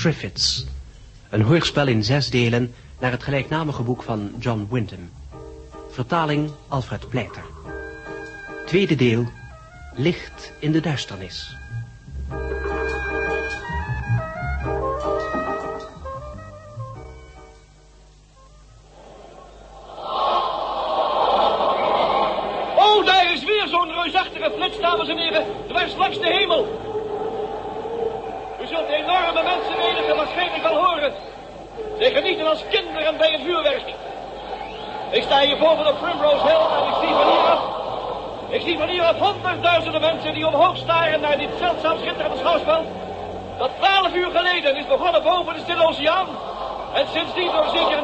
Triffids. Een hoorspel in zes delen naar het gelijknamige boek van John Wyndham. Vertaling Alfred Pleiter. Tweede deel. Licht in de duisternis. Sta hier boven op Primrose Hill en ik zie van hieraf... Ik zie van hieraf honderdduizenden mensen die omhoog staren naar dit zeldzaam schitterende schouwspel. Dat twaalf uur geleden is begonnen boven de Stille Oceaan. En sindsdien door zeker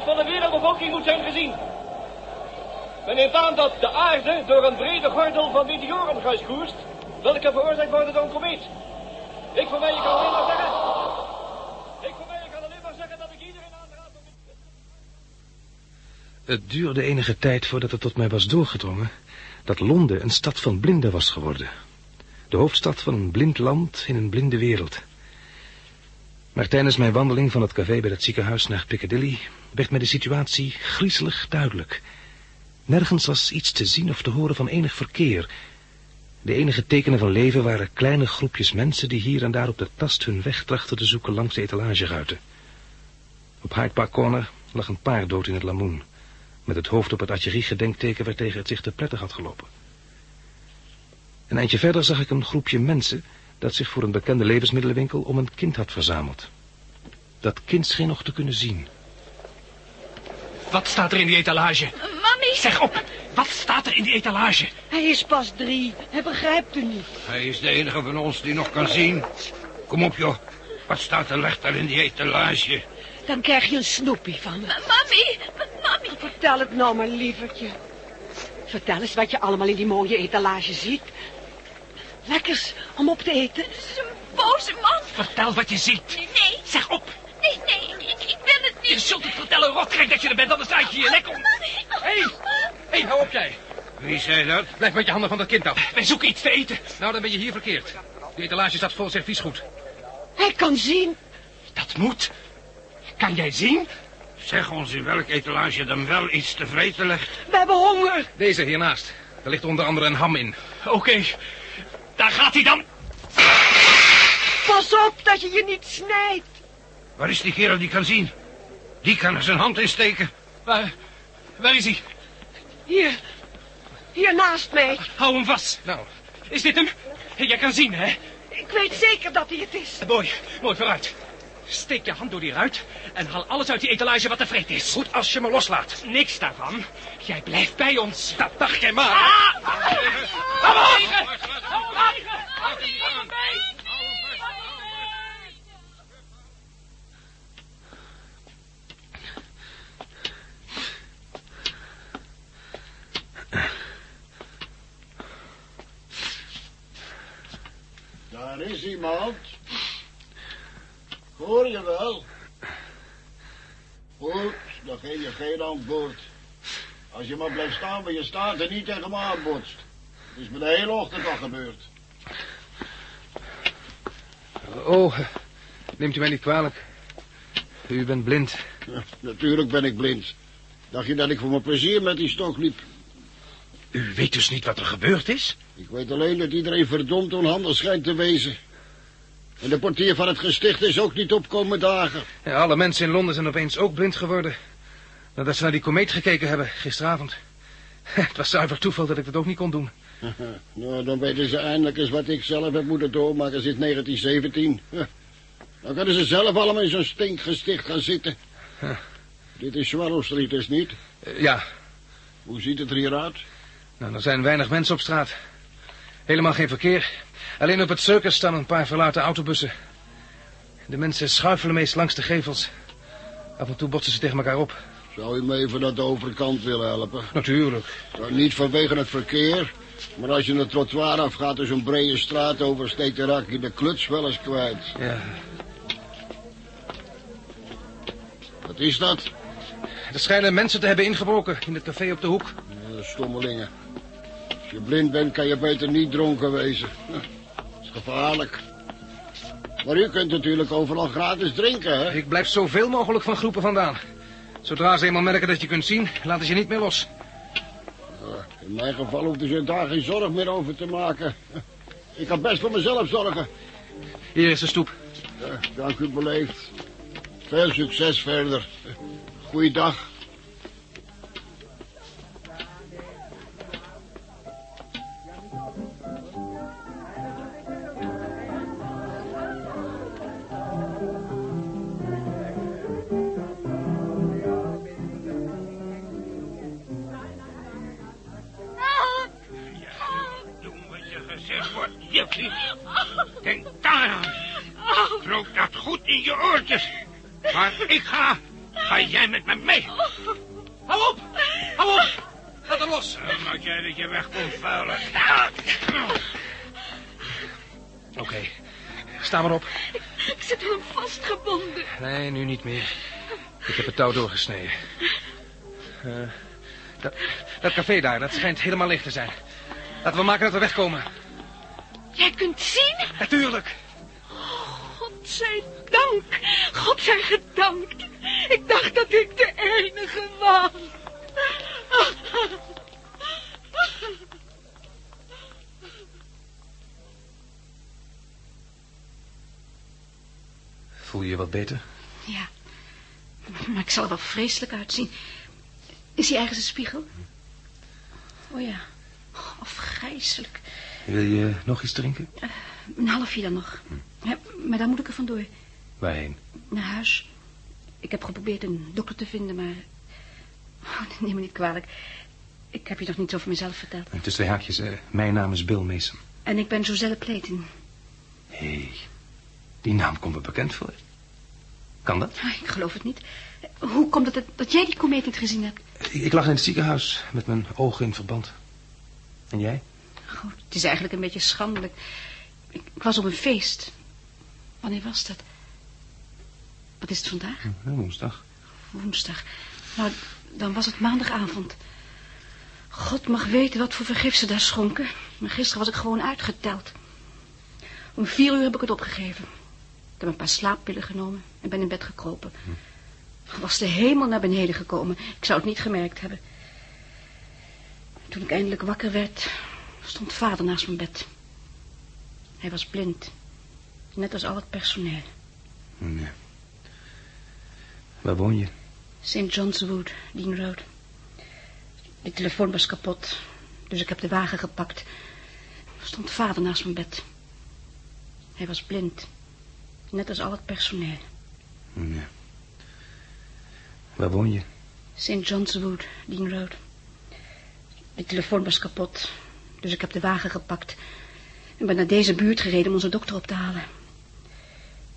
90% van de wereldbevolking moet zijn gezien. Men neemt aan dat de aarde door een brede gordel van meteoren koerst, welke veroorzaakt worden door een komeet. Ik voor mij kan alleen maar zeggen... Ik voor mij kan alleen maar zeggen dat ik iedereen aanraad om... Het duurde enige tijd voordat het tot mij was doorgedrongen dat Londen een stad van blinden was geworden. De hoofdstad van een blind land in een blinde wereld. Maar tijdens mijn wandeling van het café bij het ziekenhuis naar Piccadilly werd mij de situatie griezelig duidelijk. Nergens was iets te zien of te horen van enig verkeer. De enige tekenen van leven waren kleine groepjes mensen die hier en daar op de tast hun weg trachten te zoeken langs de etalageruiten. Op Hyde Park Corner lag een paard dood in het lamoen, met het hoofd op het artillerie-gedenkteken waartegen het zich te prettig had gelopen. Een eindje verder zag ik een groepje mensen dat zich voor een bekende levensmiddelenwinkel om een kind had verzameld. Dat kind scheen nog te kunnen zien. Wat staat er in die etalage? Mami! Zeg op, wat staat er in die etalage? Hij is pas drie. Hij begrijpt u niet. Hij is de enige van ons die nog kan zien. Kom op, joh. Wat staat er leg daar in die etalage? Dan krijg je een snoepie van me. Mami, mami. Vertel het nou maar, lievertje. Vertel eens wat je allemaal in die mooie etalage ziet. Lekkers om op te eten. Het is een boze man. Vertel wat je ziet. Nee, Zeg op. nee, nee, ik, ik wil het Je niet. zult het vertellen, rotkrijg dat je er bent, anders draai je je nek om. Hé, hey, hey, hou op jij. Wie zei dat? Blijf met je handen van dat kind af. Wij zoeken iets te eten. Nou, dan ben je hier verkeerd. De etalage staat vol serviesgoed. Hij kan zien. Dat moet. Kan jij zien? Zeg ons in welk etalage dan wel iets te vreten ligt. We hebben honger. Deze hiernaast. Er ligt onder andere een ham in. Oké, daar gaat hij dan. Pas op dat je je niet snijdt. Waar is die kerel die kan zien? Die kan er zijn hand in steken. Waar, waar is hij? Hier. Hier naast mij. Hou hem vast. Nou, Is dit hem? Jij kan zien, hè? Ik weet zeker dat hij het is. Mooi, mooi vooruit. Steek je hand door die ruit en haal alles uit die etalage wat te vreten is. goed als je me loslaat. Niks daarvan. Jij blijft bij ons. Dat dacht jij maar. Ah! Hem bij! Daar is iemand. Hoor je wel? Goed, dan geef je geen antwoord. Als je maar blijft staan waar je staat en niet tegen me aanbotst. Het is me de hele ochtend al gebeurd. Oh, neemt u mij niet kwalijk. U bent blind. Ja, natuurlijk ben ik blind. Dacht je dat ik voor mijn plezier met die stok liep? U weet dus niet wat er gebeurd is? Ik weet alleen dat iedereen verdomd onhandig schijnt te wezen. En de portier van het gesticht is ook niet opkomen dagen. Ja, alle mensen in Londen zijn opeens ook blind geworden. Nadat ze naar die komeet gekeken hebben, gisteravond. Het was zuiver toeval dat ik dat ook niet kon doen. nou, dan weten ze eindelijk eens wat ik zelf heb moeten doormaken sinds 1917. Ja. Dan kunnen ze zelf allemaal in zo'n stinkgesticht gaan zitten. Dit is Swallow Street, is niet? Eh, ja, Hoe ziet het er hier uit? nou, er zijn weinig mensen op straat. Helemaal geen verkeer. Alleen op het circus staan een paar verlaten autobussen. De mensen schuifelen meest langs de gevels. Af en toe botsen ze tegen elkaar op. Zou u me even naar de overkant willen helpen? Natuurlijk. Nou, niet vanwege het verkeer, Maar als je een trottoir afgaat en zo'n brede straat oversteekt... dan raak je de kluts wel eens kwijt. Ja, Wat is dat? er schijnen mensen te hebben ingebroken in het café op de hoek. Ja, stommelingen. Als je blind bent, kan je beter niet dronken wezen. Is gevaarlijk. Maar u kunt natuurlijk overal gratis drinken, hè? Ik blijf zoveel mogelijk van groepen vandaan. Zodra ze eenmaal merken dat je kunt zien, laten ze je niet meer los. In mijn geval hoefden ze daar geen zorg meer over te maken. Ik kan best voor mezelf zorgen. Hier is de stoep. Ja, dank u beleefd. Veel succes verder. Goeiedag. In je oortjes. Waar ik ga, ga jij met me mee. Hou op! Hou op! Laat hem los! Dan moet jij dat je weg komt vuilen. Oké, sta maar op. Ik zit hem vastgebonden. Nee, nu niet meer. Ik heb het touw doorgesneden. Eh, dat, dat café daar, dat schijnt helemaal leeg te zijn. Laten we maken dat we wegkomen. Jij kunt zien? Natuurlijk. God zij dank. God zij gedankt. Ik dacht dat ik de enige was. Voel je je wat beter? Ja, maar ik zal er wel vreselijk uitzien. Is hij ergens een spiegel? Oh ja, afgrijselijk. Wil je nog iets drinken? Een halfje dan nog. Ja, maar daar moet ik er vandoor. Waarheen? Naar huis. Ik heb geprobeerd een dokter te vinden, maar... Oh, neem me niet kwalijk. Ik heb je nog niet over mezelf verteld. Tussen haakjes, eh, mijn naam is Bill Mason. En ik ben Joselle Clayton. Hé, hey, die naam komt me bekend voor. Kan dat? Ah, Ik geloof het niet. Hoe komt het dat, dat jij die komeet niet gezien hebt? Ik, ik lag in het ziekenhuis met mijn ogen in verband. En jij? Goed, het is eigenlijk een beetje schandelijk. Ik, ik was op een feest. Wanneer was dat? Wat is het vandaag? Hm, woensdag. Woensdag. Nou, dan was het maandagavond. God mag weten wat voor vergif ze daar schonken. Maar gisteren was ik gewoon uitgeteld. Om vier uur heb ik het opgegeven. Ik heb een paar slaappillen genomen en ben in bed gekropen. Was de hemel naar beneden gekomen. Ik zou het niet gemerkt hebben. Toen ik eindelijk wakker werd, stond vader naast mijn bed. Hij was blind. Net als al het personeel. Nee. Waar woon je? St. John's Wood, Dean Road. De telefoon was kapot, dus ik heb de wagen gepakt. Er stond vader naast mijn bed. Hij was blind, net als al het personeel. Nee. Waar woon je? St. John's Wood, Dean Road. De telefoon was kapot, dus ik heb de wagen gepakt... en ben naar deze buurt gereden om onze dokter op te halen.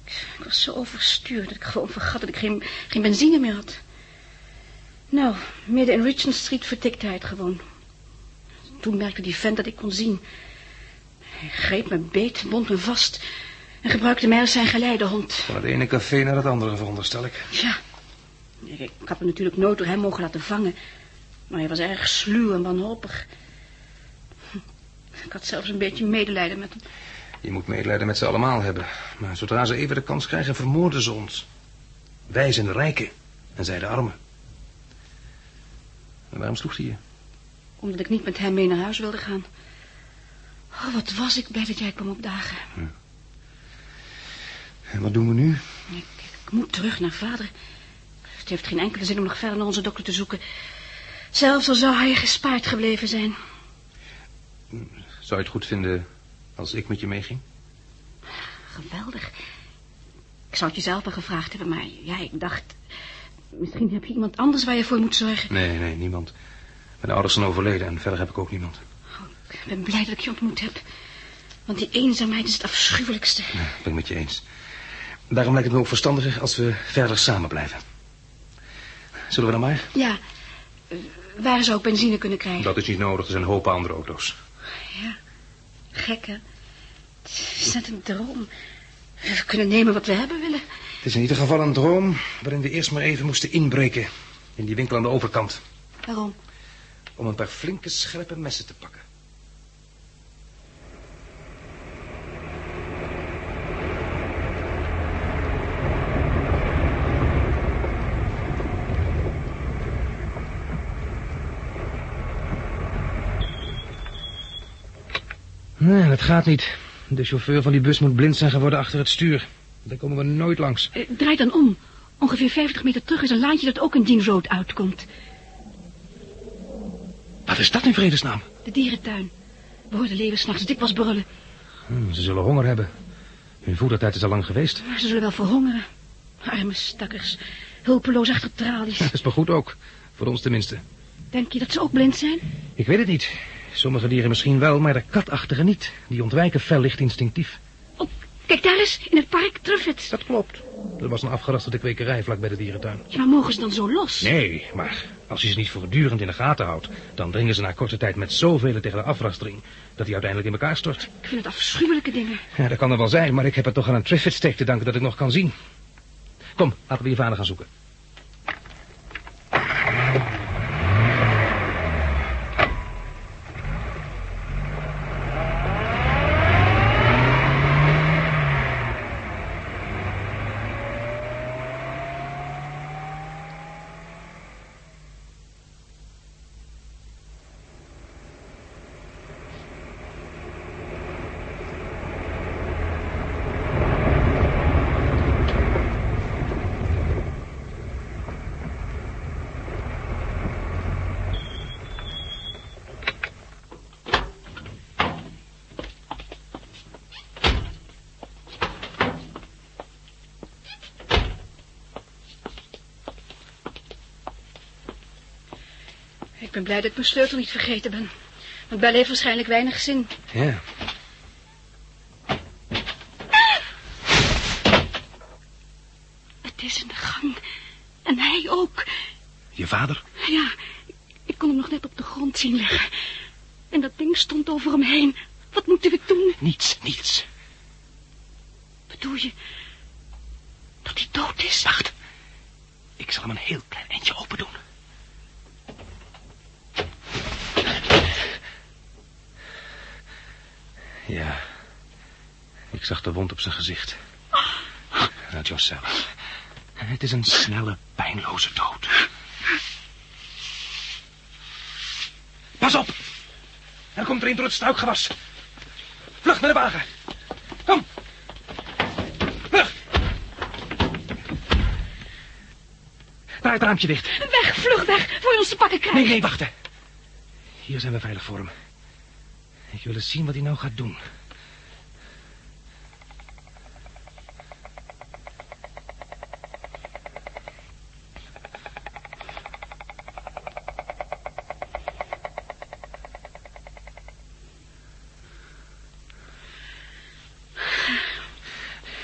Ik, was zo overstuurd dat ik gewoon vergat dat ik geen, geen benzine meer had. Nou, midden in Richmond Street vertikte hij het gewoon. Toen merkte die vent dat ik kon zien. Hij greep me beet, bond me vast... en gebruikte mij als zijn geleidehond. Van het ene café naar het andere, veronderstel ik. Ja. Ik, ik had me natuurlijk nooit door hem mogen laten vangen. Maar hij was erg sluw en wanhopig. Ik had zelfs een beetje medelijden met hem. Je moet medelijden met ze allemaal hebben. Maar zodra ze even de kans krijgen, vermoorden ze ons. Wij zijn de rijken en zij de armen. En waarom sloeg hij je? Omdat ik niet met hem mee naar huis wilde gaan. Oh, wat was ik blij dat jij kwam opdagen. En wat doen we nu? Ik, ik moet terug naar vader. Het heeft geen enkele zin om nog verder naar onze dokter te zoeken. Zelfs al zou hij gespaard gebleven zijn. Zou je het goed vinden als ik met je meeging? Geweldig. Ik zou het jezelf wel gevraagd hebben, maar ja, ik dacht... Misschien heb je iemand anders waar je voor moet zorgen. Nee, nee, niemand. Mijn ouders zijn overleden en verder heb ik ook niemand. Ik ben blij dat ik je ontmoet heb. Want die eenzaamheid is het afschuwelijkste. Nee, ben ik met je eens. Daarom lijkt het me ook verstandiger als we verder samen blijven. Zullen we dan maar? Ja, eh, waar zou ik benzine kunnen krijgen? Dat is niet nodig, er zijn hopen andere auto's. Ja, gek hè. Het is net een droom. We kunnen nemen wat we hebben willen. Het is in ieder geval een droom waarin we eerst maar even moesten inbreken. In die winkel aan de overkant. Waarom? Om een paar flinke scherpe messen te pakken. Nee, dat gaat niet. De chauffeur van die bus moet blind zijn geworden achter het stuur. Daar komen we nooit langs. Eh, draai dan om. Ongeveer 50 meter terug is een laantje dat ook in Dean Road uitkomt. Wat is dat in vredesnaam? De dierentuin. We hoorden leeuwen s'nachts dikwijls brullen. Hm, ze zullen honger hebben. Hun voedertijd is al lang geweest. Maar ze zullen wel verhongeren. Arme stakkers. Hulpeloos achter tralies. Dat is maar goed ook. Voor ons tenminste. Denk je dat ze ook blind zijn? Ik weet het niet. Sommige dieren misschien wel, maar de katachtigen niet. Die ontwijken fel licht instinctief. Oh, kijk daar eens, in het park Truffets. Dat klopt. Er was een afgerasterde kwekerij vlak bij de dierentuin. Ja, maar mogen ze dan zo los? Nee, maar als je ze niet voortdurend in de gaten houdt... dan dringen ze na korte tijd met zoveel tegen de afrastering... dat die uiteindelijk in elkaar stort. Ik vind het afschuwelijke dingen. Ja, dat kan er wel zijn, maar ik heb het toch aan een Triffid steek te danken dat ik nog kan zien. Kom, laten we je vader gaan zoeken. Blij dat ik mijn sleutel niet vergeten ben. Want bellen heeft waarschijnlijk weinig zin. Ja. Het is in de gang. En hij ook. Je vader? Ja, ik kon hem nog net op de grond zien liggen. En dat ding stond over hem heen. Wat moeten we doen? Niets, niets. Bedoel je dat hij dood is? Wacht. Ik zal hem een heel klein eindje open doen. Ja. Ik zag de wond op zijn gezicht. Nou, Josella. Het is een snelle, pijnloze dood. Pas op! Er komt er een door het struikgewas. Vlucht naar de wagen. Kom. Vlucht. Draai het raampje dicht. Weg, vlug weg, voor je ons te pakken krijgt. Nee, nee, wachten. Hier zijn we veilig voor hem. Ik wil eens zien wat hij nou gaat doen.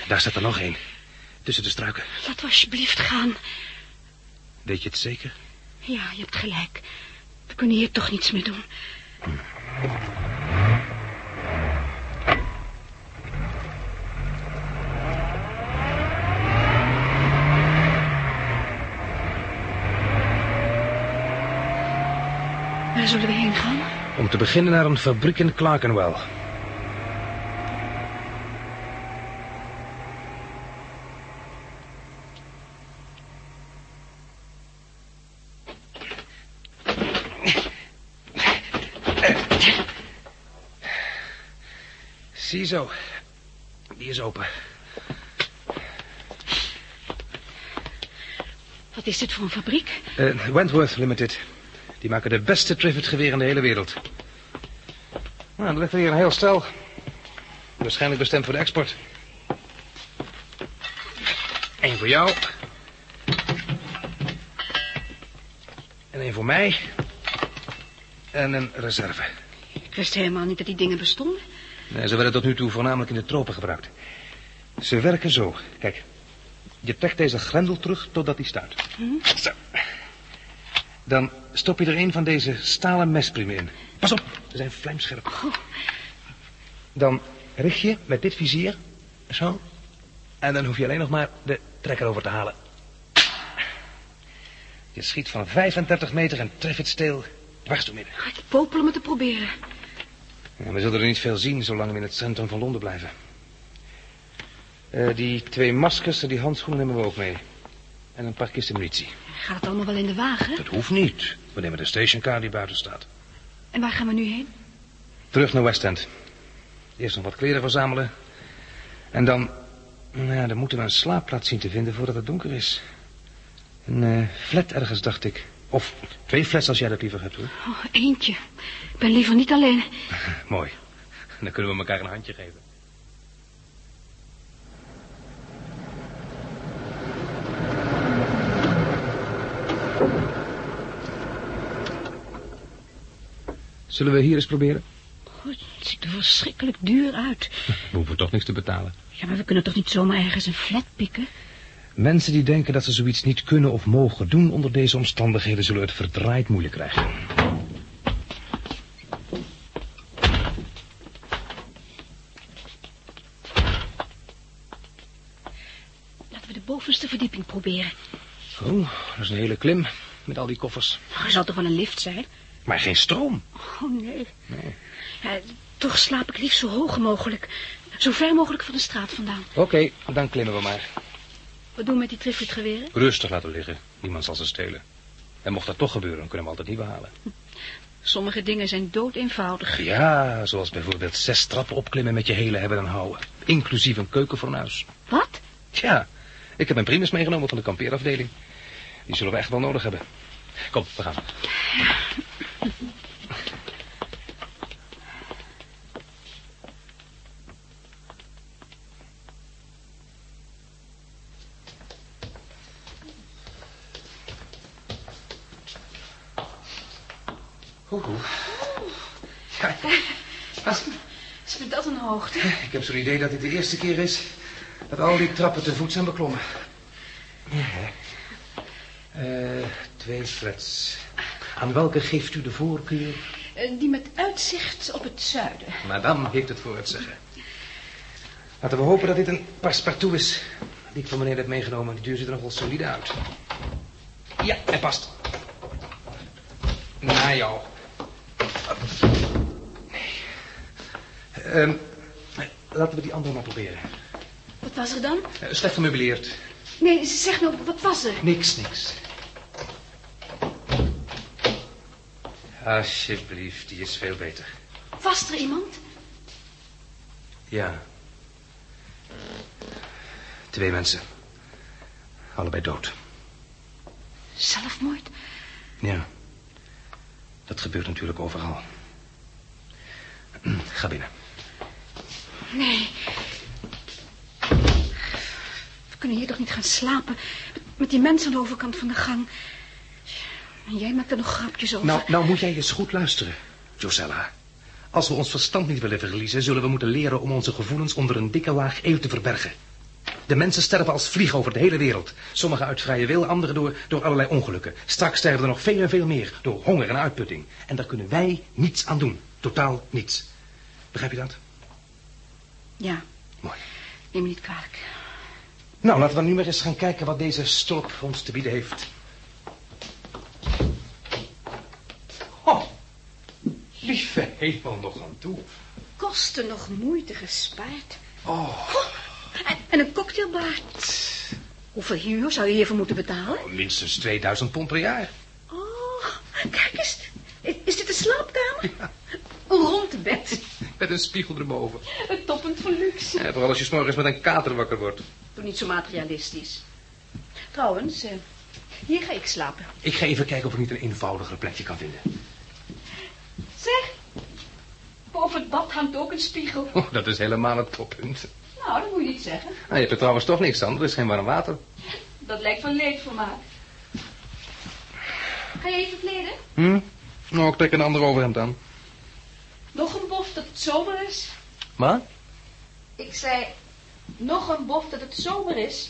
Daar staat er nog één. Tussen de struiken. Laat alsjeblieft gaan. Weet je het zeker? Ja, je hebt gelijk. We kunnen hier toch niets meer doen. Waar zullen we heen gaan? Om te beginnen naar een fabriek in Clerkenwell. Ziezo. Die is open. Wat is dit voor een fabriek? Eh, Wentworth Limited. Die maken de beste Trivet-geweer in de hele wereld. Nou, er ligt er hier een heel stel. Waarschijnlijk bestemd voor de export. Eén voor jou. En één voor mij. En een reserve. Ik wist helemaal niet dat die dingen bestonden. Nee, ze werden tot nu toe voornamelijk in de tropen gebruikt. Ze werken zo. Kijk, je trekt deze grendel terug totdat hij staat. Zo. Dan stop je er een van deze stalen mespriemen in. Pas op, ze zijn vlijmscherp. Dan richt je met dit vizier, zo. En dan hoef je alleen nog maar de trekker over te halen. Je schiet van 35 meter en treft het steel dwars door midden. Ik popel om het te proberen. Ja, we zullen er niet veel zien zolang we in het centrum van Londen blijven. Eh, die twee maskers en die handschoenen nemen we ook mee. En een paar kisten munitie. Gaat het allemaal wel in de wagen? Dat hoeft niet. We nemen de stationcar die buiten staat. En waar gaan we nu heen? Terug naar West End. Eerst nog wat kleren verzamelen. En dan... Nou ja, dan moeten we een slaapplaats zien te vinden voordat het donker is. Een eh, flat ergens, dacht ik. Of twee flats als jij dat liever hebt, hoor. Oh, eentje. Ik ben liever niet alleen. Mooi. Dan kunnen we elkaar een handje geven. Zullen we hier eens proberen? Oh, het ziet er verschrikkelijk duur uit. We hoeven toch niks te betalen. Ja, maar we kunnen toch niet zomaar ergens een flat pikken? Mensen die denken dat ze zoiets niet kunnen of mogen doen onder deze omstandigheden zullen het verdraaid moeilijk krijgen. Laten we de bovenste verdieping proberen. Oh, dat is een hele klim met al die koffers. Er zal toch wel een lift zijn? Maar geen stroom. Oh, nee. Ja, toch slaap ik liefst zo hoog mogelijk. Zo ver mogelijk van de straat vandaan. Oké, dan klimmen we maar. Wat doen we met die triffelgeweren? Rustig laten liggen. Niemand zal ze stelen. En mocht dat toch gebeuren, dan kunnen we altijd nieuwe halen. Sommige dingen zijn dood eenvoudig. Ja, zoals bijvoorbeeld zes trappen opklimmen met je hele hebben en houden. Inclusief een keukenfornuis. Wat? Tja, ik heb mijn primus meegenomen van de kampeerafdeling. Die zullen we echt wel nodig hebben. Kom, we gaan oeh. Ja, Is ik heb zo'n idee dat dit de eerste keer is dat al die trappen te voet zijn beklommen. Ja. Eh, twee flats. Aan welke geeft u de voorkeur? Eh, Die met uitzicht op het zuiden. Madame heeft het voor het zeggen. Laten we hopen dat dit een passepartout is. Die ik van meneer heb meegenomen. Die deur ziet er nog wel solide uit. Ja, hij past. Naar jou. Nee. Ehm, laten we die andere maar proberen. Wat was er dan? Eh, slecht gemeubileerd. Nee, zeg nou, wat was er? Niks, niks. Alsjeblieft, die is veel beter. Was er iemand? Ja. Twee mensen. Allebei dood. Zelfmoord? Ja. Dat gebeurt natuurlijk overal. Ga binnen. Nee. We kunnen hier toch niet gaan slapen? Met die mensen aan de overkant van de gang. En jij maakt er nog grapjes over. Nou, nou moet jij eens goed luisteren, Josella. Als we ons verstand niet willen verliezen... zullen we moeten leren om onze gevoelens onder een dikke laag eeuw te verbergen. De mensen sterven als vliegen over de hele wereld. Sommigen uit vrije wil, anderen door, door allerlei ongelukken. Straks sterven er nog veel en veel meer door honger en uitputting. En daar kunnen wij niets aan doen. Totaal niets. Begrijp je dat? Ja, Mooi. neem me niet kwalijk. Nou, laten we nu maar eens gaan kijken wat deze stolp ons te bieden heeft. Oh, lieve hemel nog aan toe. Kosten nog moeite gespaard. Oh, En, en een cocktailbar. Hoeveel huur zou je hiervoor moeten betalen? minstens 2000 pond per jaar. Oh, kijk eens. Is dit een slaapkamer? Een rond bed. Met een spiegel erboven. Een toppunt van luxe. Ja, vooral als je 's morgens met een kater wakker wordt. Doe niet zo materialistisch. Trouwens, eh, hier ga ik slapen. Ik ga even kijken of ik niet een eenvoudiger plekje kan vinden. Zeg, boven het bad hangt ook een spiegel. Oh, dat is helemaal het toppunt. Nou, dat moet je niet zeggen. Nou, je hebt er trouwens toch niks aan. Er is geen warm water. Dat lijkt van leedvermaak. Ga je even kleden? Hm? Nou, ik trek een ander overhemd aan. Nog een bof dat het zomer is? Maar? Ik zei, nog een bof dat het zomer is.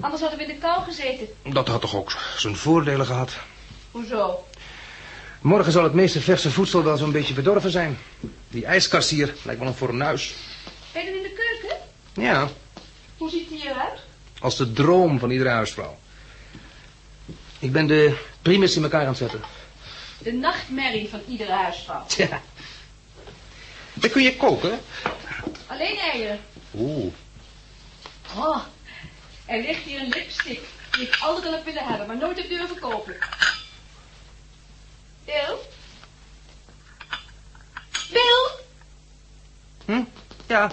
Anders hadden we in de kou gezeten. Dat had toch ook zijn voordelen gehad. Hoezo? Morgen zal het meeste verse voedsel wel zo'n beetje bedorven zijn. Die ijskast hier lijkt wel een fornuis. Ben je in de keuken? Ja, Hoe ziet die eruit? als de droom van iedere huisvrouw. Ik ben de primus in elkaar aan het zetten. De nachtmerrie van iedere huisvrouw. Tja. Dan kun je koken. Alleen eieren. Oeh. Oh, er ligt hier een lipstick die ik altijd al heb willen hebben, maar nooit heb durven kopen. Bill? Bill? Hm? Ja.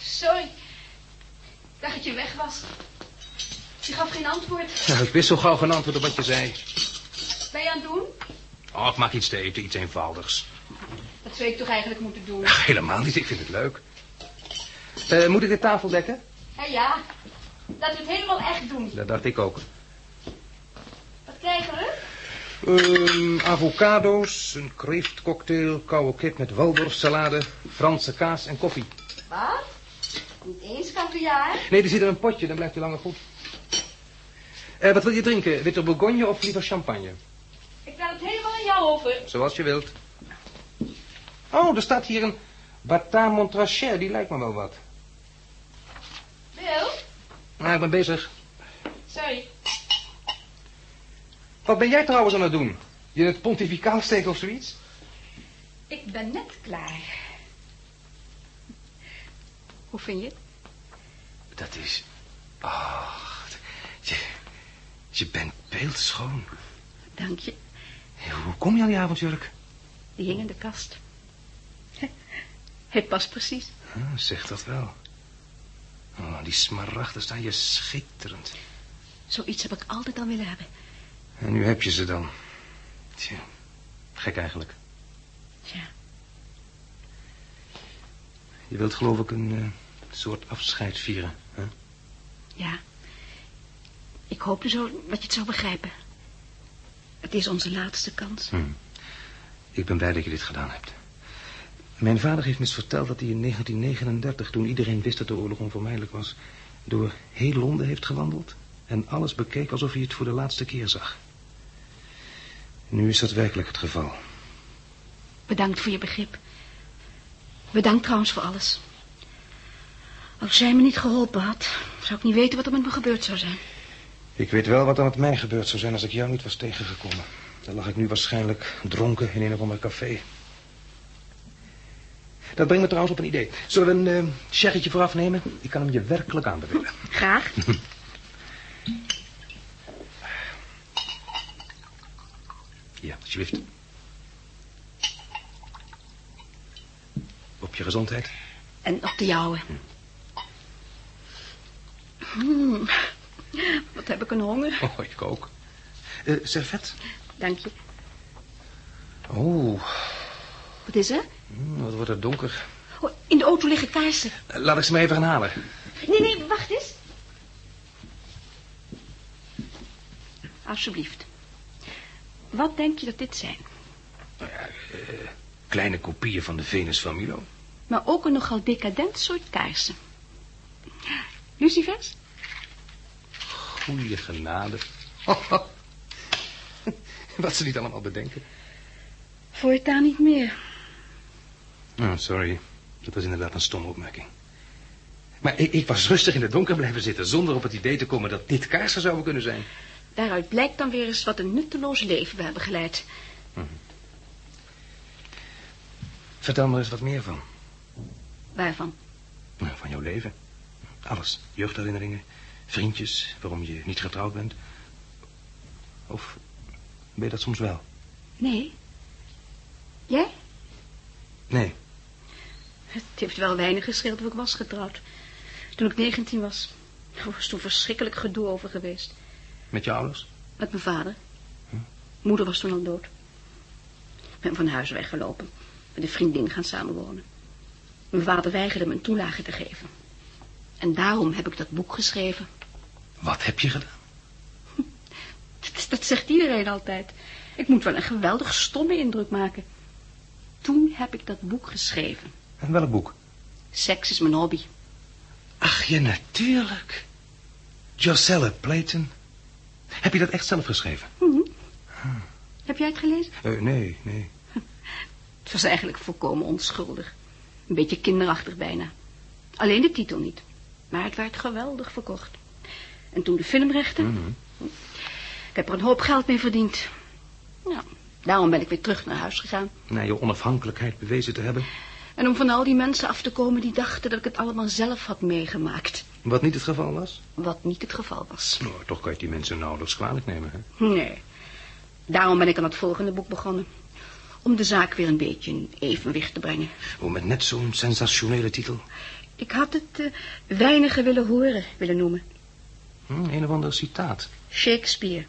Sorry. Ik dacht dat je weg was. Je gaf geen antwoord. ja. Ik wist zo gauw geen antwoord op wat je zei. Ben je aan het doen? Oh, ik maak iets te eten, iets eenvoudigs. Dat zou ik toch eigenlijk moeten doen. Helemaal niet, ik vind het leuk. Eh, moet ik de tafel dekken? Hé ja, laten we het helemaal echt doen. Dat dacht ik ook. Wat krijgen we? Ehm, avocado's, een kreeftcocktail, koude kip met waldorfsalade, Franse kaas en koffie. Wat? Niet eens kaviaar? Nee, die zit in een potje, dan blijft hij langer goed. Eh, wat wil je drinken? Witte bourgogne of liever champagne? Ik laat het helemaal aan jou over. Zoals je wilt. Oh, er staat hier een Batin Montrachet, die lijkt me wel wat. Bill? Nou, ik ben bezig. Sorry. Wat ben jij trouwens aan het doen? Je het pontificaal steken of zoiets? Ik ben net klaar. Hoe vind je het? Dat is... Ach, je, je bent beeldschoon. Dank je. Hoe kom je aan die avondjurk? Die hing in de kast. Het past precies. Ah, zeg dat wel. Oh, die smaragden staan je schitterend. Zoiets heb ik altijd al willen hebben. En nu heb je ze dan. Tja, gek eigenlijk. Ja. Je wilt geloof ik een eh, soort afscheid vieren, hè? Ja. Ik hoopte zo dat je het zou begrijpen. Het is onze laatste kans. Hm. Ik ben blij dat je dit gedaan hebt. Mijn vader heeft me eens verteld dat hij in 1939, toen iedereen wist dat de oorlog onvermijdelijk was, door heel Londen heeft gewandeld en alles bekeek alsof hij het voor de laatste keer zag. Nu is dat werkelijk het geval. Bedankt voor je begrip. Bedankt trouwens voor alles. Als jij me niet geholpen had, zou ik niet weten wat er met me gebeurd zou zijn. Ik weet wel wat er met mij gebeurd zou zijn als ik jou niet was tegengekomen. Dan lag ik nu waarschijnlijk dronken in een of ander café. Dat brengt me trouwens op een idee. Zullen we een uh, vooraf nemen? Ik kan hem je werkelijk aanbevelen. Graag. Ja, alsjeblieft. Op je gezondheid. En op de jouwe. Mm. Wat heb ik een honger. Oh, ik ook. Uh, servet? Dank je. Oh. Wat is er? Mm, wat wordt het donker. Oh, in de auto liggen kaarsen. Laat ik ze maar even gaan halen. Nee, nee, wacht eens. Alsjeblieft. Wat denk je dat dit zijn? Nou ja, uh, kleine kopieën van de Venus van Milo. Maar ook een nogal decadent soort kaarsen. Lucifers? Goeie genade. Wat ze niet allemaal bedenken. Voortaan niet meer. Oh, sorry. Dat was inderdaad een stomme opmerking. Maar ik, ik, was rustig in het donker blijven zitten... zonder op het idee te komen dat dit kaarsen zouden kunnen zijn. Daaruit blijkt dan weer eens wat een nutteloos leven we hebben geleid. Hm. Vertel me eens wat meer van. Waarvan? Nou, van jouw leven. Alles. Jeugdherinneringen, vriendjes, waarom je niet getrouwd bent. Of ben je dat soms wel? Nee. Jij? Nee. Het heeft wel weinig gescheeld of ik was getrouwd. Toen ik 19 was. Er was toen verschrikkelijk gedoe over geweest. Met je ouders? Met mijn vader. Hm? Moeder was toen al dood. Ik ben van huis weggelopen. Met een vriendin gaan samenwonen. Mijn vader weigerde me een toelage te geven. En daarom heb ik dat boek geschreven. Wat heb je gedaan? Dat, dat zegt iedereen altijd. Ik moet wel een geweldig stomme indruk maken. Toen heb ik dat boek geschreven. En welk boek? Seks is mijn hobby. Ach, ja, natuurlijk. Josella Playton. Heb je dat echt zelf geschreven? Mm -hmm. hm. Heb jij het gelezen? Eh, nee, nee. Het was eigenlijk volkomen onschuldig. Een beetje kinderachtig bijna. Alleen de titel niet. Maar het werd geweldig verkocht. En toen de filmrechten... Mhm. Ik heb er een hoop geld mee verdiend. Nou, daarom ben ik weer terug naar huis gegaan. Na je onafhankelijkheid bewezen te hebben. En om van al die mensen af te komen die dachten dat ik het allemaal zelf had meegemaakt. Wat niet het geval was? Wat niet het geval was. Nou, toch kan je die mensen nauwelijks kwalijk nemen, hè? Nee. Daarom ben ik aan het volgende boek begonnen. Om de zaak weer een beetje in evenwicht te brengen. Oh, met net zo'n sensationele titel. Ik had het eh, weinigen willen horen willen noemen. Hm, een of ander citaat. Shakespeare.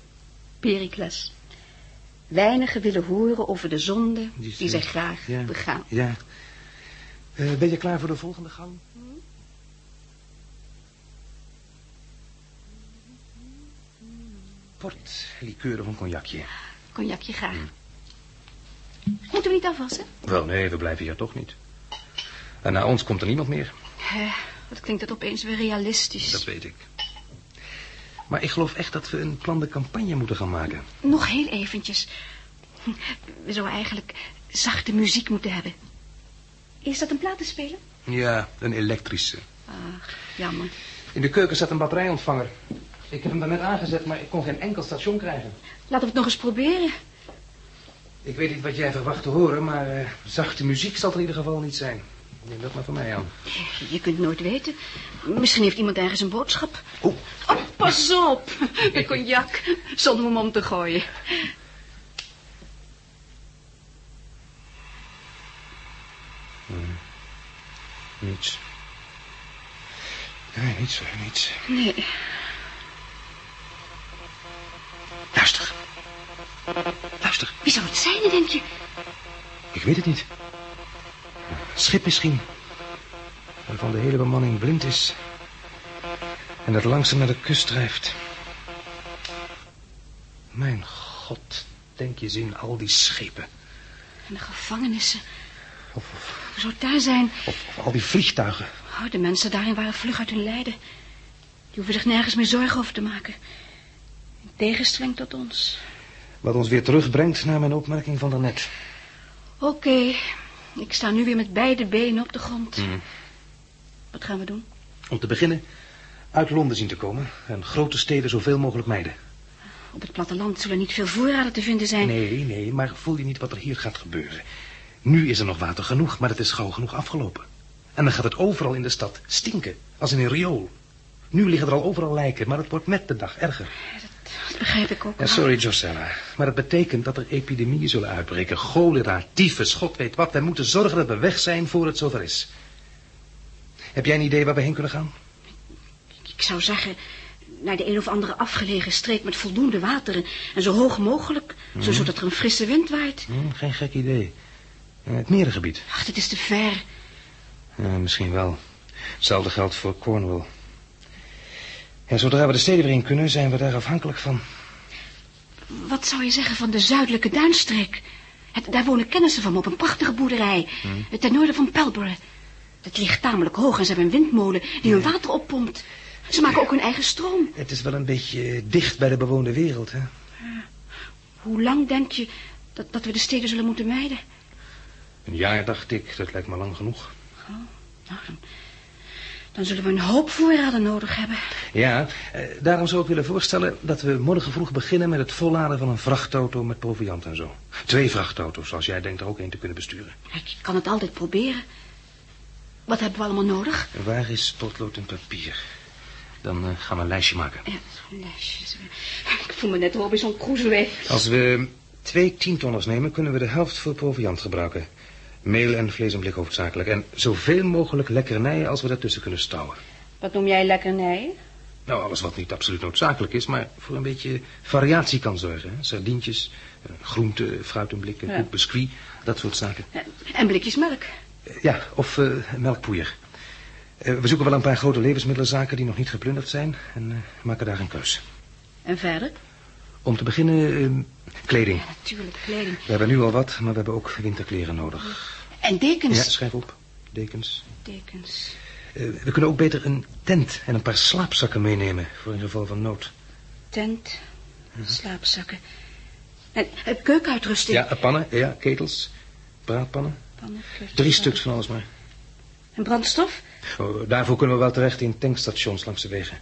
Pericles. Weinigen willen horen over de zonde Die die, ze- zij graag ja. begaan. Ja. Eh, ben je klaar voor de volgende gang? Port, liqueur of een cognacje? Cognacje graag. Hmm. Moeten we niet afwassen? Wel, nee, we blijven hier toch niet. En na ons komt er niemand meer. Hè, wat klinkt dat opeens weer realistisch. Dat weet ik. Maar ik geloof echt dat we een plan de campagne moeten gaan maken. Nog heel eventjes. We zouden eigenlijk zachte muziek moeten hebben. Is dat een platenspeler? Ja, een elektrische. Ach, jammer. In de keuken staat een batterijontvanger. Ik heb hem daarnet aangezet, maar ik kon geen enkel station krijgen. Laten we het nog eens proberen. Ik weet niet wat jij verwacht te horen, maar eh, zachte muziek zal er in ieder geval niet zijn. Neem dat maar van mij aan. Je kunt nooit weten. Misschien heeft iemand ergens een boodschap. Oh. Oh, pas op. De cognac. Zonder hem om te gooien. Niets. Nee, niets, hoor, niets. Nee, Luister. Luister. wie zou het zijn, denk je? Ik weet het niet. Schip misschien. Waarvan de hele bemanning blind is. En dat langzaam naar de kust drijft. Mijn god, denk je eens in al die schepen. En de gevangenissen. Of, of, Hoe zou het daar zijn? of, of al die vliegtuigen. Oh, de mensen daarin waren vlug uit hun lijden. Die hoeven zich nergens meer zorgen over te maken. In tegenstelling tot ons. Wat ons weer terugbrengt naar mijn opmerking van daarnet. Oké, ik sta nu weer met beide benen op de grond. Mhm. Wat gaan we doen? Om te beginnen uit Londen zien te komen. En grote steden zoveel mogelijk mijden. Op het platteland zullen niet veel voorraden te vinden zijn. Nee, nee, maar voel je niet wat er hier gaat gebeuren? Nu is er nog water genoeg, maar het is gauw genoeg afgelopen. En dan gaat het overal in de stad stinken, als in een riool. Nu liggen er al overal lijken, maar het wordt met de dag erger. Dat begrijp ik ook Ja, sorry, Josella, maar het betekent dat er epidemieën zullen uitbreken. Cholera, tyfus, god weet wat. Wij moeten zorgen dat we weg zijn voor het zover is. Heb jij een idee waar we heen kunnen gaan? Ik zou zeggen, naar de een of andere afgelegen streek met voldoende water. en- zo hoog mogelijk, zo, zodat er een frisse wind waait. Hm, geen gek idee. Eh, Het merengebied. Ach, dit is te ver. Ja, misschien wel. Hetzelfde geldt voor Cornwall. Ja, zodra we de steden weer in kunnen, zijn we daar afhankelijk van. Wat zou je zeggen van de zuidelijke duinstreek? Het, daar wonen kennissen van me op een prachtige boerderij. Hm. Ten noorden van Pelborough. Het ligt tamelijk hoog en ze hebben een windmolen die hun water oppompt. Ze maken ook hun eigen stroom. Het is wel een beetje dicht bij de bewoonde wereld, hè? Hoe lang denk je dat, dat we de steden zullen moeten mijden? Een jaar, dacht ik. Dat lijkt me lang genoeg. Nou, dan, dan zullen we een hoop voorraden nodig hebben. Ja, eh, daarom zou ik willen voorstellen dat we morgen vroeg beginnen met het volladen van een vrachtauto met proviant en zo. Twee vrachtauto's, als jij denkt er ook één te kunnen besturen. Ik kan het altijd proberen. Wat hebben we allemaal nodig? Waar is potlood en papier? Dan eh, gaan we een lijstje maken. Ja, zo'n lijstje. Ik voel me net Robinson Crusoe. Als we twee tientonners nemen, kunnen we de helft voor proviant gebruiken. Meel en vlees en blik hoofdzakelijk. En zoveel mogelijk lekkernijen als we daartussen kunnen stouwen. Wat noem jij lekkernijen? Nou, alles wat niet absoluut noodzakelijk is, maar voor een beetje variatie kan zorgen. Hè? Sardientjes, eh, groenten, fruit en blikken, Ja. biscuit, dat soort zaken. En blikjes melk. Eh, Ja, of eh, melkpoeier. We zoeken wel een paar grote levensmiddelenzaken die nog niet geplunderd zijn en maken daar een keus. En verder? Om te beginnen, eh, kleding. Natuurlijk, kleding. We hebben nu al wat, maar we hebben ook winterkleren nodig. En dekens. Ja, schrijf op. Dekens. Dekens. Eh, we kunnen ook beter een tent en een paar slaapzakken meenemen voor in geval van nood. Tent. Slaapzakken. En uh, keukenuitrusting. Ja, pannen, ja, ketels, braadpannen. Pannen, Drie stuks van alles maar. En brandstof? Oh, daarvoor kunnen we wel terecht in tankstations langs de wegen.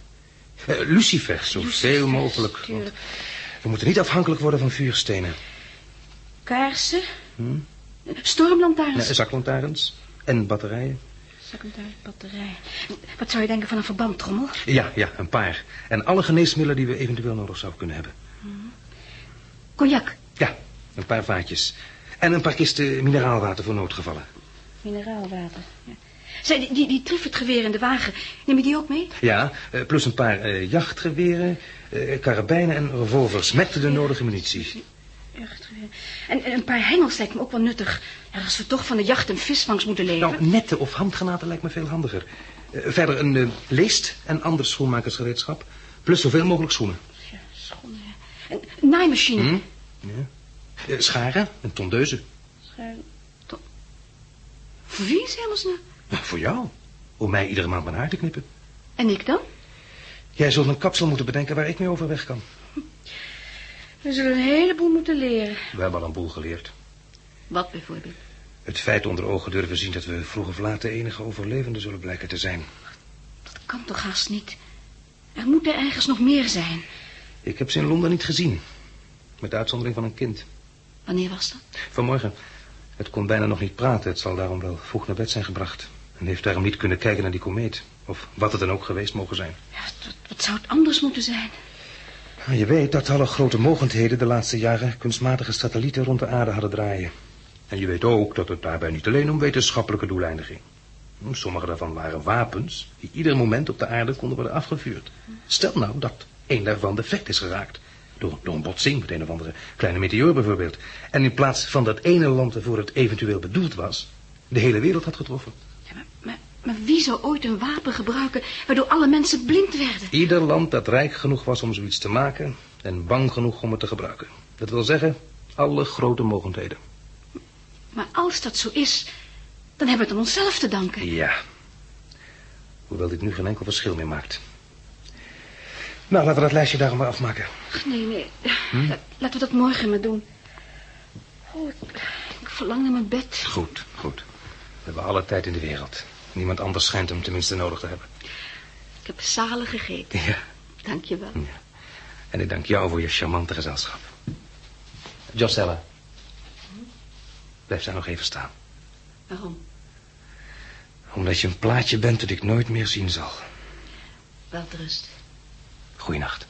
Uh, lucifers, zoveel mogelijk. want we moeten niet afhankelijk worden van vuurstenen. Kaarsen? Hm? Stormlantaarns? Nee, zaklantaarns. En batterijen. Zaklantaarns, batterijen. Wat zou je denken van een verbandtrommel? Ja, ja, een paar. En alle geneesmiddelen die we eventueel nodig zouden kunnen hebben. Hm. Cognac? Ja, een paar vaatjes. En een paar kisten mineraalwater voor noodgevallen. Mineraalwater, ja. Zij, die, die, die in de wagen, neem je die ook mee? Ja, eh, plus een paar uh, jachtgeweren, karabijnen en revolvers met de nodige munitie. Jachtgeweer. En, en, een paar hengels lijkt me ook wel nuttig. Als we toch van de jacht en visvangst moeten leven. Nou, netten of handgranaten lijkt me veel handiger. verder een leest en ander schoenmakersgereedschap. Plus zoveel mogelijk schoenen. Ja, schoenen. Ja. Een naaimachine. Hm? Ja. scharen, een tondeuze. Scharen, to Voor wie is helemaal nou? Voor jou. Om mij iedere maand mijn haar te knippen. En ik dan? Jij zult een kapsel moeten bedenken waar ik mee overweg kan. We zullen een heleboel moeten leren. We hebben al een boel geleerd. Wat bijvoorbeeld? Het feit onder ogen durven zien dat we vroeg of laat de enige overlevenden zullen blijken te zijn. Dat kan toch haast niet? Er moet er ergens nog meer zijn. Ik heb ze in Londen niet gezien. Met uitzondering van een kind. Wanneer was dat? Vanmorgen. Het kon bijna nog niet praten. Het zal daarom wel vroeg naar bed zijn gebracht. En heeft daarom niet kunnen kijken naar die komeet. Of wat het dan ook geweest mogen zijn. Ja, wat, wat zou het anders moeten zijn? Je weet dat alle grote mogendheden de laatste jaren kunstmatige satellieten rond de aarde hadden draaien. En je weet ook dat het daarbij niet alleen om wetenschappelijke doeleinden ging. Sommige daarvan waren wapens die ieder moment op de aarde konden worden afgevuurd. Stel nou dat één daarvan defect is geraakt. Door, door een botsing met een of andere kleine meteoor bijvoorbeeld. En in plaats van dat ene land waarvoor het eventueel bedoeld was, de hele wereld had getroffen. Ja, maar, maar, maar wie zou ooit een wapen gebruiken waardoor alle mensen blind werden? Ieder land dat rijk genoeg was om zoiets te maken en bang genoeg om het te gebruiken. Dat wil zeggen, alle grote mogendheden. Maar als dat zo is, dan hebben we het aan onszelf te danken. Ja. Hoewel dit nu geen enkel verschil meer maakt. Nou, laten we dat lijstje daarom maar afmaken. Nee, nee. Hm? Laten we dat morgen maar doen. Oh, ik, ik verlang naar mijn bed. Goed, goed. We hebben alle tijd in de wereld. Niemand anders schijnt hem tenminste nodig te hebben. Ik heb zalig gegeten. Ja. Dank je wel. Ja. En ik dank jou voor je charmante gezelschap. Josella. Hm? Blijf daar nog even staan. Waarom? Omdat je een plaatje bent dat ik nooit meer zien zal. Welterust. Goeienacht.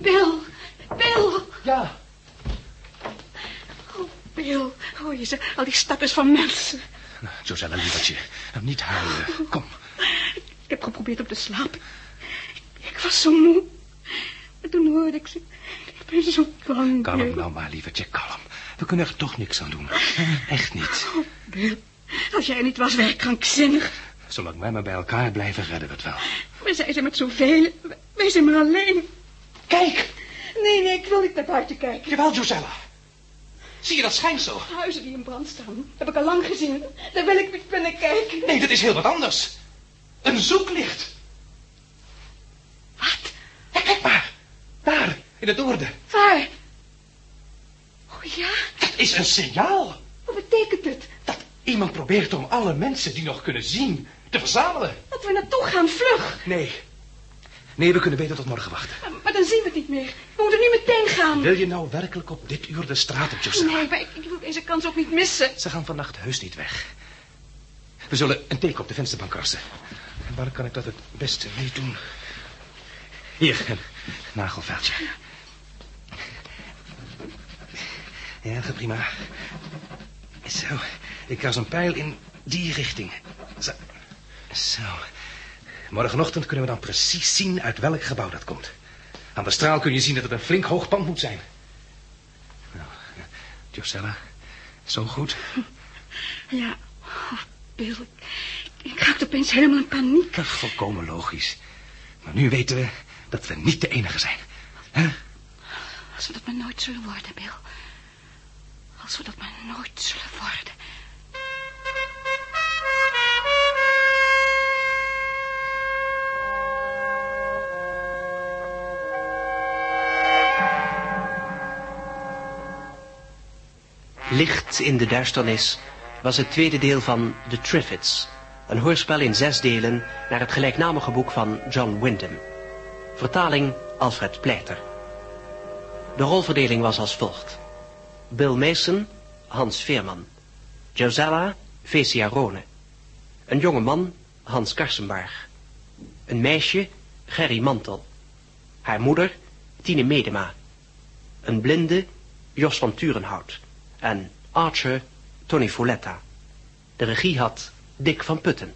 Bill, Bill. Ja. Oh, Bill, hoor je ze? Al die stappers van mensen. Nou, Josella, lievertje, niet huilen. Kom. Ik heb geprobeerd op te slapen. Ik was zo moe. Maar toen hoorde ik ze. Ik ben zo bang. Kalm nou maar, lievertje, kalm. We kunnen er toch niks aan doen. Echt niet. Oh, Bill, als jij niet was, werd ik krankzinnig. Zolang wij maar bij elkaar blijven, redden we het wel. We zijn ze met zoveel. Wij zijn maar alleen. Kijk! Nee, nee, ik wil niet naar buiten kijken. Jawel, Josella. Zie je dat schijnsel? Huizen die in brand staan. Heb ik al lang gezien. Daar wil ik niet binnen kijken. Nee, dat is heel wat anders. Een zoeklicht. Wat? Ja, kijk maar. Daar, in het noorden. Waar? Oh ja? Dat is een signaal. Wat betekent het? Dat iemand probeert om alle mensen die nog kunnen zien te verzamelen. Dat we naartoe gaan, vlug. Nee. Nee, we kunnen beter tot morgen wachten. Maar, dan zien we het niet meer. We moeten nu meteen gaan. Wil je nou werkelijk op dit uur de straat op, Joseph? Nee, maar ik, ik, wil deze kans ook niet missen. Ze gaan vannacht heus niet weg. We zullen een teken op de vensterbank krassen. waar kan ik dat het beste mee doen? Hier, een nagelveldje. Ja, gaat prima. Zo, ik kras een pijl in die richting. Zo. Zo. Morgenochtend kunnen we dan precies zien uit welk gebouw dat komt. Aan de straal kun je zien dat het een flink hoog pand moet zijn. Nou, Josella, zo goed. Ja, oh, Bill, ik, ik raakte opeens helemaal in paniek. Dat is volkomen logisch. Maar nu weten we dat we niet de enige zijn. hè? Als we dat maar nooit zullen worden, Bill. Als we dat maar nooit zullen worden. Licht in de duisternis was het tweede deel van The Triffids, een hoorspel in zes delen naar het gelijknamige boek van John Wyndham. Vertaling Alfred Pleiter. De rolverdeling was als volgt. Bill Mason, Hans Veerman. Josella, Vesia Rone. Een jonge man, Hans Karsenbarg. Een meisje, Gerry Mantel. Haar moeder, Tine Medema. Een blinde, Jos van Turenhout. En Archer, Tony Folletta. De regie had Dick van Putten.